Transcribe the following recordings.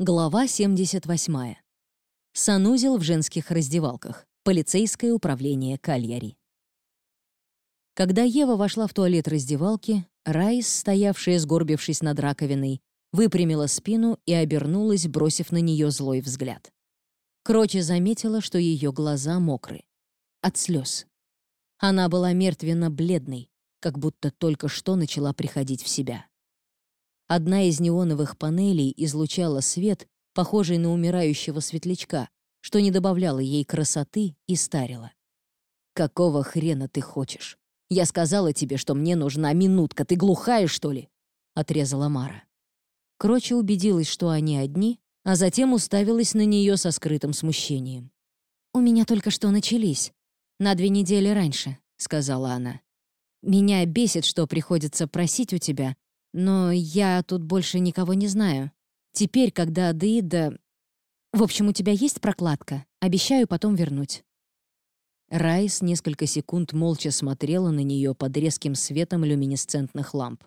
Глава 78. Санузел в женских раздевалках. Полицейское управление Кальяри. Когда Ева вошла в туалет раздевалки, Райс, стоявшая сгорбившись над раковиной, выпрямила спину и обернулась, бросив на нее злой взгляд. Кроче заметила, что ее глаза мокры. От слез. Она была мертвенно-бледной, как будто только что начала приходить в себя. Одна из неоновых панелей излучала свет, похожий на умирающего светлячка, что не добавляло ей красоты и старило. «Какого хрена ты хочешь? Я сказала тебе, что мне нужна минутка. Ты глухая, что ли?» — отрезала Мара. Кроче убедилась, что они одни, а затем уставилась на нее со скрытым смущением. «У меня только что начались. На две недели раньше», — сказала она. «Меня бесит, что приходится просить у тебя, но я тут больше никого не знаю. Теперь, когда Адаида... В общем, у тебя есть прокладка? Обещаю потом вернуть». Райс несколько секунд молча смотрела на нее под резким светом люминесцентных ламп.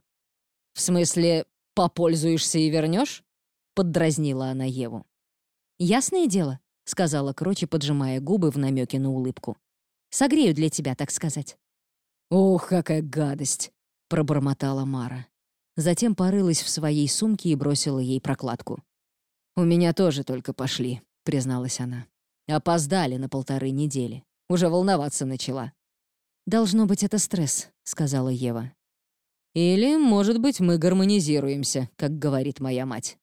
«В смысле, попользуешься и вернешь? поддразнила она Еву. «Ясное дело», — сказала Крочи, поджимая губы в намеке на улыбку. «Согрею для тебя, так сказать». «Ох, какая гадость!» — пробормотала Мара. Затем порылась в своей сумке и бросила ей прокладку. «У меня тоже только пошли», — призналась она. «Опоздали на полторы недели. Уже волноваться начала». «Должно быть, это стресс», — сказала Ева. «Или, может быть, мы гармонизируемся, как говорит моя мать».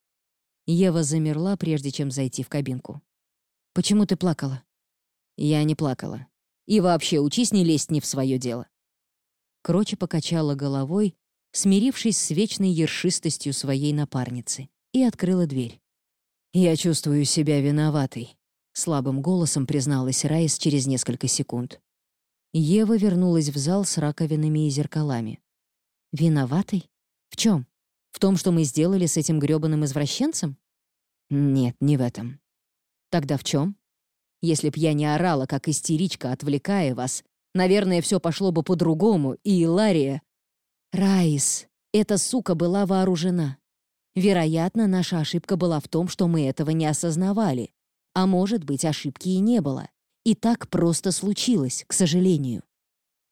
Ева замерла, прежде чем зайти в кабинку. «Почему ты плакала?» «Я не плакала. И вообще, учись не лезть не в свое дело». Кроче покачала головой, смирившись с вечной ершистостью своей напарницы, и открыла дверь. «Я чувствую себя виноватой», — слабым голосом призналась Райс через несколько секунд. Ева вернулась в зал с раковинами и зеркалами. «Виноватой? В чем? В том, что мы сделали с этим грёбаным извращенцем?» «Нет, не в этом». «Тогда в чем? Если б я не орала, как истеричка, отвлекая вас, наверное, все пошло бы по-другому, и Лария Раис, эта сука была вооружена. Вероятно, наша ошибка была в том, что мы этого не осознавали. А может быть, ошибки и не было. И так просто случилось, к сожалению.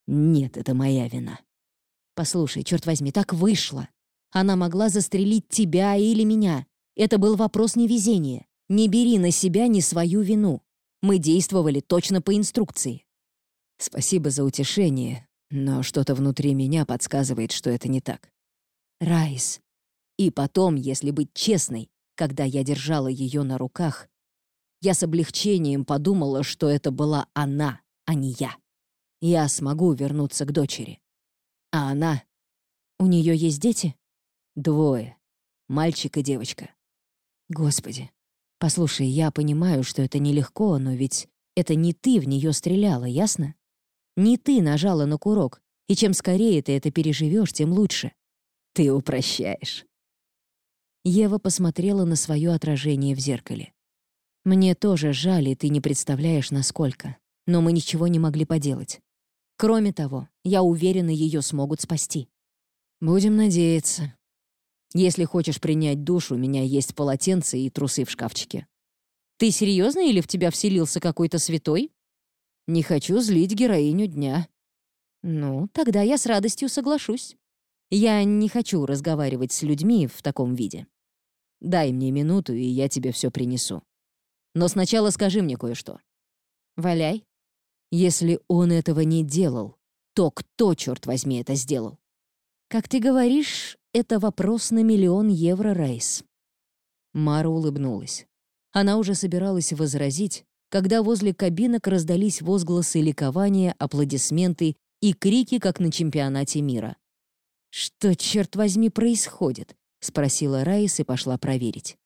Нет, это моя вина. Послушай, черт возьми, так вышло. Она могла застрелить тебя или меня. Это был вопрос невезения. Не бери на себя ни свою вину. Мы действовали точно по инструкции. Спасибо за утешение, но что-то внутри меня подсказывает, что это не так. Райс. И потом, если быть честной, когда я держала ее на руках, я с облегчением подумала, что это была она, а не я. Я смогу вернуться к дочери. А она... У нее есть дети? Двое. Мальчик и девочка. Господи. Послушай, я понимаю, что это нелегко, но ведь это не ты в нее стреляла, ясно? Не ты нажала на курок, и чем скорее ты это переживешь, тем лучше. Ты упрощаешь. Ева посмотрела на свое отражение в зеркале. «Мне тоже жаль, и ты не представляешь, насколько. Но мы ничего не могли поделать. Кроме того, я уверена, ее смогут спасти. Будем надеяться. Если хочешь принять душ, у меня есть полотенце и трусы в шкафчике. Ты серьезно или в тебя вселился какой-то святой? Не хочу злить героиню дня». «Ну, тогда я с радостью соглашусь. Я не хочу разговаривать с людьми в таком виде. Дай мне минуту, и я тебе все принесу. Но сначала скажи мне кое-что». «Валяй». «Если он этого не делал, то кто, черт возьми, это сделал?» «Как ты говоришь, это вопрос на миллион евро, Рейс». Мара улыбнулась. Она уже собиралась возразить, когда возле кабинок раздались возгласы ликования, аплодисменты и крики, как на чемпионате мира. «Что, черт возьми, происходит?» — спросила Раис и пошла проверить.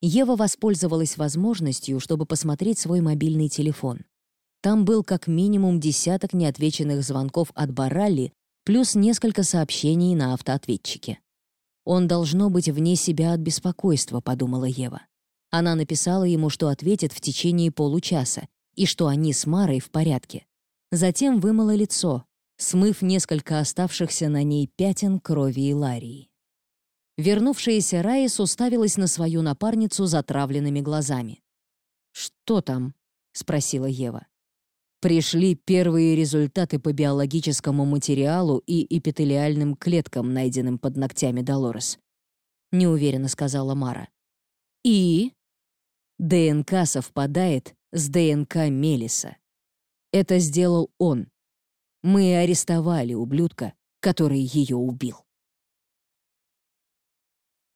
Ева воспользовалась возможностью, чтобы посмотреть свой мобильный телефон. Там был как минимум десяток неотвеченных звонков от Баралли, плюс несколько сообщений на автоответчике. «Он должно быть вне себя от беспокойства», — подумала Ева. Она написала ему, что ответит в течение получаса и что они с Марой в порядке. Затем вымыла лицо, смыв несколько оставшихся на ней пятен крови и Ларии. Вернувшаяся Раис уставилась на свою напарницу затравленными глазами. «Что там?» — спросила Ева. Пришли первые результаты по биологическому материалу и эпителиальным клеткам, найденным под ногтями Долорес. Неуверенно сказала Мара. И? ДНК совпадает с ДНК Мелиса. Это сделал он. Мы арестовали ублюдка, который ее убил.